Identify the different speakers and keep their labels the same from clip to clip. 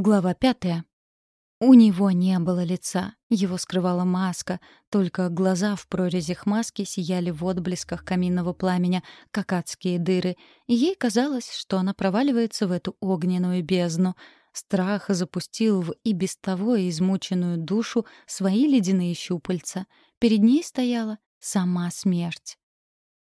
Speaker 1: Глава пятая. У него не было лица, его скрывала маска, только глаза в прорезях маски сияли в отблесках каминного пламени, как адские дыры, и ей казалось, что она проваливается в эту огненную бездну. Страх запустил в и без того измученную душу свои ледяные щупальца. Перед ней стояла сама смерть.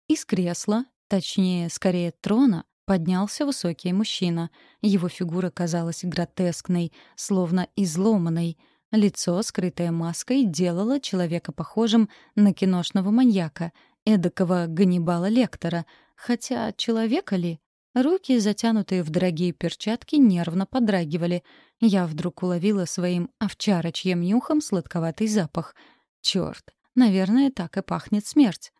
Speaker 1: Из кресла, точнее, скорее трона, Поднялся высокий мужчина. Его фигура казалась гротескной, словно изломанной. Лицо, скрытое маской, делало человека похожим на киношного маньяка, эдакого Ганнибала Лектора. Хотя человека ли? Руки, затянутые в дорогие перчатки, нервно подрагивали. Я вдруг уловила своим овчарочьим нюхом сладковатый запах. Чёрт, наверное, так и пахнет смерть.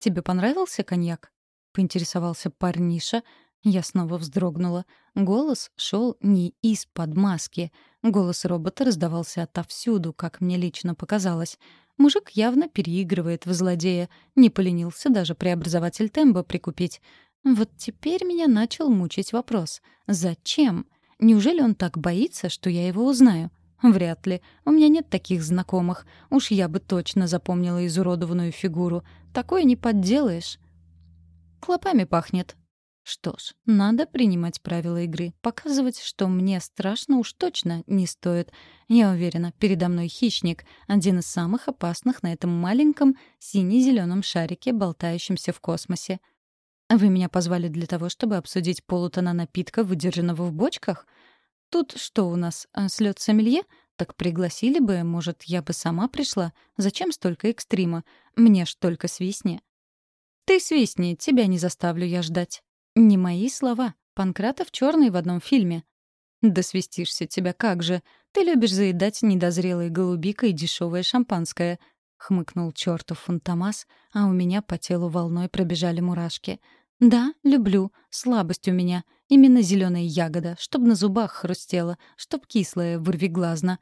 Speaker 1: «Тебе понравился коньяк?» — поинтересовался парниша. Я снова вздрогнула. Голос шел не из-под маски. Голос робота раздавался отовсюду, как мне лично показалось. Мужик явно переигрывает в злодея. Не поленился даже преобразователь темба прикупить. Вот теперь меня начал мучить вопрос. Зачем? Неужели он так боится, что я его узнаю? Вряд ли. У меня нет таких знакомых. Уж я бы точно запомнила изуродованную фигуру. Такое не подделаешь. Клопами пахнет. Что ж, надо принимать правила игры. Показывать, что мне страшно уж точно не стоит. Я уверена, передо мной хищник, один из самых опасных на этом маленьком сине-зеленом шарике, болтающемся в космосе. Вы меня позвали для того, чтобы обсудить полутона напитка, выдержанного в бочках? Тут что у нас, а, слет сомелье? Так пригласили бы, может, я бы сама пришла. Зачем столько экстрима? Мне ж только свистни. «Ты свистни, тебя не заставлю я ждать». Не мои слова. Панкратов черный в одном фильме. «Да свистишься тебя как же. Ты любишь заедать недозрелой голубикой дешевое шампанское», — хмыкнул чертов фантомас, а у меня по телу волной пробежали мурашки. «Да, люблю. Слабость у меня. Именно зеленая ягода, чтоб на зубах хрустела, чтоб кислая, вырвиглазно.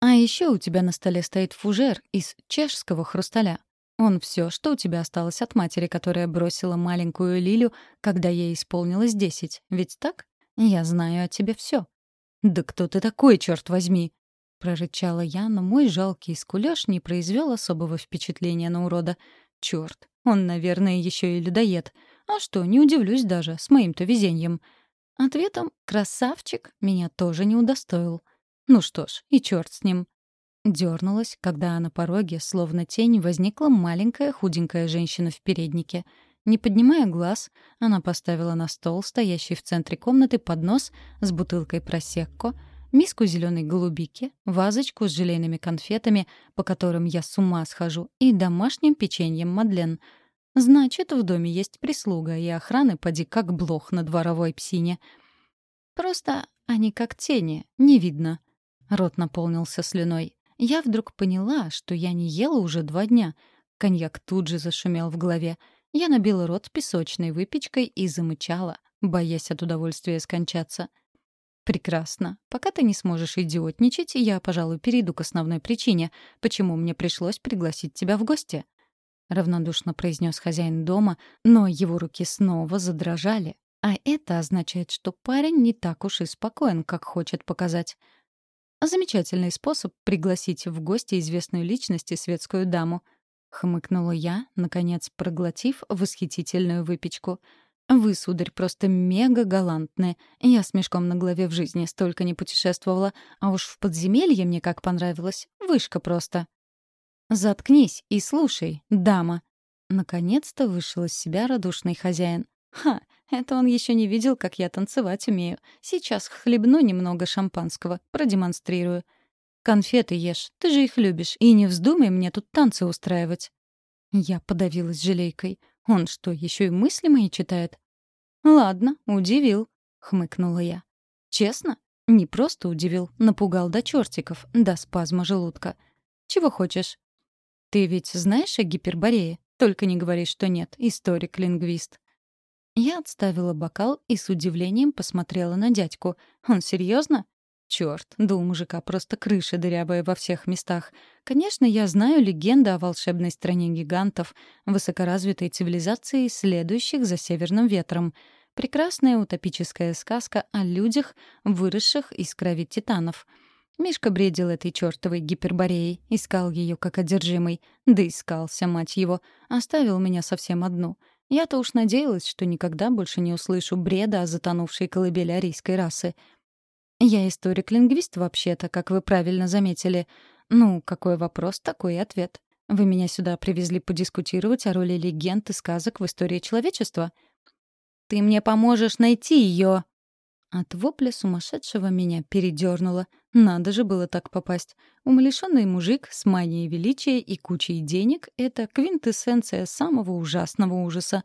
Speaker 1: А еще у тебя на столе стоит фужер из чешского хрусталя. Он все, что у тебя осталось от матери, которая бросила маленькую Лилю, когда ей исполнилось десять. Ведь так? Я знаю о тебе все. Да кто ты такой, черт возьми? прорычала я, но мой жалкий скулёж не произвел особого впечатления на урода. Черт, он, наверное, еще и людоед. А что, не удивлюсь даже, с моим-то везением. Ответом «красавчик» меня тоже не удостоил. Ну что ж, и черт с ним. Дёрнулась, когда на пороге, словно тень, возникла маленькая худенькая женщина в переднике. Не поднимая глаз, она поставила на стол, стоящий в центре комнаты, поднос с бутылкой просекко, миску зеленой голубики, вазочку с желейными конфетами, по которым я с ума схожу, и домашним печеньем Мадлен. Значит, в доме есть прислуга, и охраны поди как блох на дворовой псине. Просто они как тени, не видно. Рот наполнился слюной. Я вдруг поняла, что я не ела уже два дня. Коньяк тут же зашумел в голове. Я набила рот песочной выпечкой и замычала, боясь от удовольствия скончаться. «Прекрасно. Пока ты не сможешь идиотничать, я, пожалуй, перейду к основной причине, почему мне пришлось пригласить тебя в гости», — равнодушно произнес хозяин дома, но его руки снова задрожали. А это означает, что парень не так уж и спокоен, как хочет показать. Замечательный способ пригласить в гости известную личность и светскую даму. Хмыкнула я, наконец проглотив восхитительную выпечку. «Вы, сударь, просто мега галантны. Я с мешком на голове в жизни столько не путешествовала, а уж в подземелье мне как понравилось. Вышка просто». «Заткнись и слушай, дама». Наконец-то вышел из себя радушный хозяин. «Ха, это он еще не видел, как я танцевать умею. Сейчас хлебну немного шампанского, продемонстрирую. Конфеты ешь, ты же их любишь, и не вздумай мне тут танцы устраивать. Я подавилась жалейкой. Он что, еще и мысли мои читает? Ладно, удивил, хмыкнула я. Честно? Не просто удивил, напугал до чертиков, до спазма желудка. Чего хочешь? Ты ведь знаешь о гиперборее? Только не говори, что нет, историк-лингвист. Я отставила бокал и с удивлением посмотрела на дядьку. Он серьезно? Черт, да у мужика просто крыша дырявая во всех местах. Конечно, я знаю легенду о волшебной стране гигантов, высокоразвитой цивилизации, следующих за северным ветром. Прекрасная утопическая сказка о людях, выросших из крови титанов. Мишка бредил этой чертовой гипербореей, искал ее как одержимый. Да искался, мать его. Оставил меня совсем одну. Я-то уж надеялась, что никогда больше не услышу бреда о затонувшей колыбели арийской расы. Я историк-лингвист вообще-то, как вы правильно заметили. Ну, какой вопрос, такой и ответ. Вы меня сюда привезли подискутировать о роли легенд и сказок в истории человечества? Ты мне поможешь найти ее. От вопля сумасшедшего меня передернуло. Надо же было так попасть. Умалишенный мужик с манией величия и кучей денег — это квинтэссенция самого ужасного ужаса.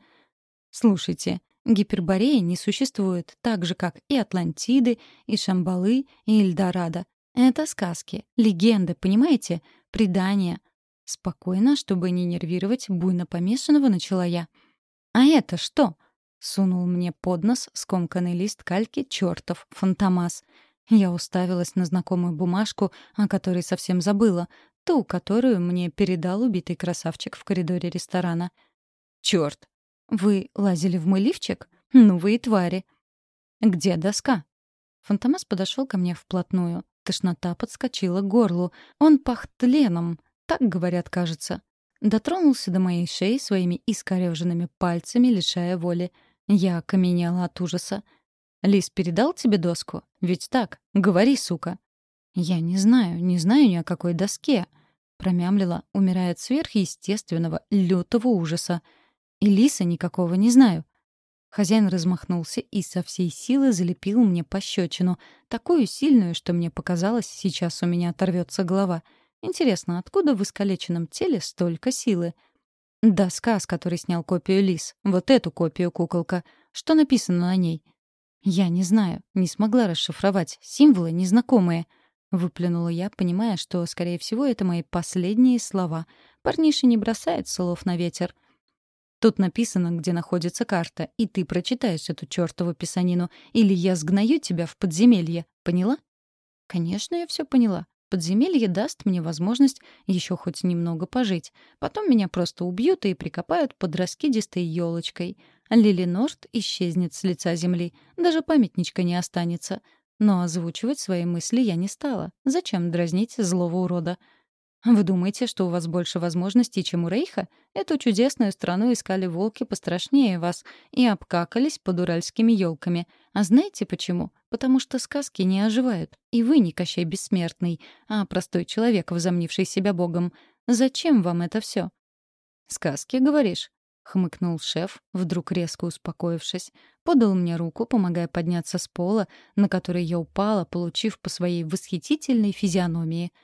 Speaker 1: Слушайте, гипербореи не существует, так же, как и Атлантиды, и Шамбалы, и Эльдорадо. Это сказки, легенды, понимаете? Предания. Спокойно, чтобы не нервировать буйно помешанного, начала я. «А это что?» — сунул мне под нос скомканный лист кальки чертов фантомас. Я уставилась на знакомую бумажку, о которой совсем забыла, ту, которую мне передал убитый красавчик в коридоре ресторана. «Чёрт! Вы лазили в мой лифчик? Ну вы и твари!» «Где доска?» Фантомас подошел ко мне вплотную. Тошнота подскочила к горлу. Он пах тленом, так говорят, кажется. Дотронулся до моей шеи своими искорёженными пальцами, лишая воли. Я окаменела от ужаса. «Лис передал тебе доску? Ведь так? Говори, сука!» «Я не знаю, не знаю ни о какой доске», — промямлила, умирая от сверхъестественного, лютого ужаса. «И лиса никакого не знаю». Хозяин размахнулся и со всей силы залепил мне пощечину, такую сильную, что мне показалось, сейчас у меня оторвется голова — Интересно, откуда в искалеченном теле столько силы? Доска, с которой снял копию лис. Вот эту копию куколка. Что написано на ней? Я не знаю, не смогла расшифровать. Символы незнакомые. Выплюнула я, понимая, что, скорее всего, это мои последние слова. Парниша не бросает слов на ветер. Тут написано, где находится карта, и ты прочитаешь эту чертову писанину, или я сгною тебя в подземелье. Поняла? Конечно, я все поняла. Подземелье даст мне возможность еще хоть немного пожить. Потом меня просто убьют и прикопают под раскидистой елочкой. Лили Норт исчезнет с лица земли. Даже памятничка не останется. Но озвучивать свои мысли я не стала. Зачем дразнить злого урода? Вы думаете, что у вас больше возможностей, чем у Рейха? Эту чудесную страну искали волки пострашнее вас и обкакались под уральскими елками. А знаете почему? Потому что сказки не оживают. И вы не Кощей Бессмертный, а простой человек, возомнивший себя богом. Зачем вам это все? «Сказки, говоришь?» — хмыкнул шеф, вдруг резко успокоившись. Подал мне руку, помогая подняться с пола, на который я упала, получив по своей восхитительной физиономии —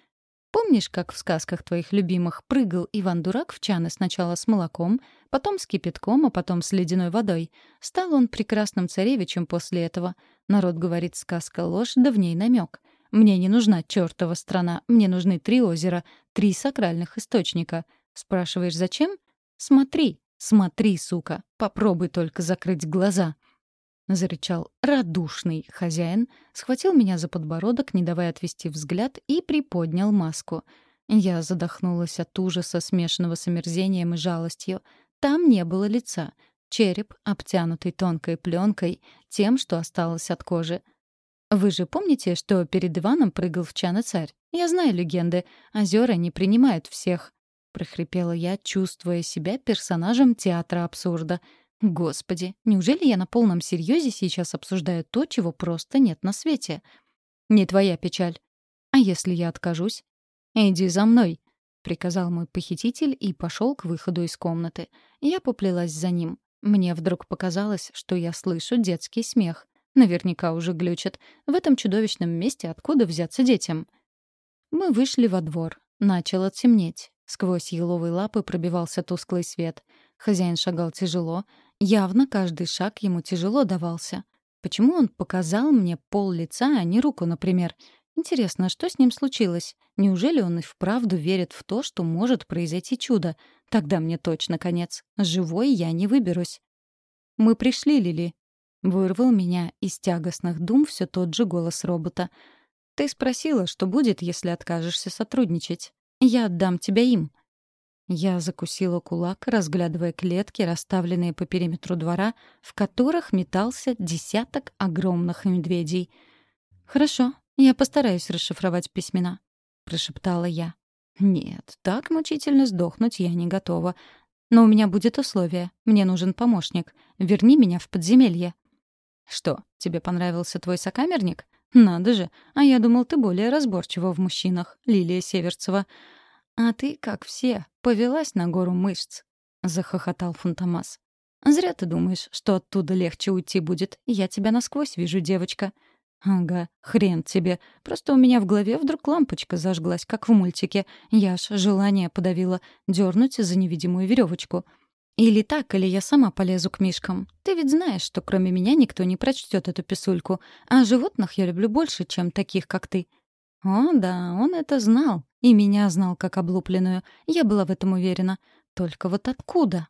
Speaker 1: Помнишь, как в сказках твоих любимых прыгал Иван-дурак в чаны сначала с молоком, потом с кипятком, а потом с ледяной водой? Стал он прекрасным царевичем после этого. Народ говорит, сказка ложь, да в ней намек. Мне не нужна чертова страна, мне нужны три озера, три сакральных источника. Спрашиваешь, зачем? Смотри, смотри, сука, попробуй только закрыть глаза. — зарычал радушный хозяин, схватил меня за подбородок, не давая отвести взгляд, и приподнял маску. Я задохнулась от ужаса, смешанного с омерзением и жалостью. Там не было лица. Череп, обтянутый тонкой пленкой, тем, что осталось от кожи. «Вы же помните, что перед Иваном прыгал в чана царь? Я знаю легенды. Озера не принимают всех», — прохрипела я, чувствуя себя персонажем театра абсурда — Господи, неужели я на полном серьезе сейчас обсуждаю то, чего просто нет на свете? Не твоя печаль. А если я откажусь? Иди за мной, приказал мой похититель и пошел к выходу из комнаты. Я поплелась за ним. Мне вдруг показалось, что я слышу детский смех. Наверняка уже глючат. В этом чудовищном месте откуда взяться детям? Мы вышли во двор. Начало темнеть. Сквозь еловые лапы пробивался тусклый свет. Хозяин шагал тяжело. Явно каждый шаг ему тяжело давался. Почему он показал мне пол лица, а не руку, например? Интересно, что с ним случилось? Неужели он и вправду верит в то, что может произойти чудо? Тогда мне точно конец. Живой я не выберусь. «Мы пришли, Лили», — вырвал меня из тягостных дум все тот же голос робота. «Ты спросила, что будет, если откажешься сотрудничать. Я отдам тебя им». Я закусила кулак, разглядывая клетки, расставленные по периметру двора, в которых метался десяток огромных медведей. «Хорошо, я постараюсь расшифровать письмена», — прошептала я. «Нет, так мучительно сдохнуть я не готова. Но у меня будет условие. Мне нужен помощник. Верни меня в подземелье». «Что, тебе понравился твой сокамерник? Надо же, а я думал, ты более разборчива в мужчинах, Лилия Северцева. А ты, как все, повелась на гору мышц», — захохотал Фунтамас. «Зря ты думаешь, что оттуда легче уйти будет. Я тебя насквозь вижу, девочка». «Ага, хрен тебе. Просто у меня в голове вдруг лампочка зажглась, как в мультике. Я аж желание подавила дернуть за невидимую веревочку. Или так, или я сама полезу к мишкам. Ты ведь знаешь, что кроме меня никто не прочтет эту писульку. А животных я люблю больше, чем таких, как ты. О, да, он это знал. И меня знал как облупленную. Я была в этом уверена. Только вот откуда?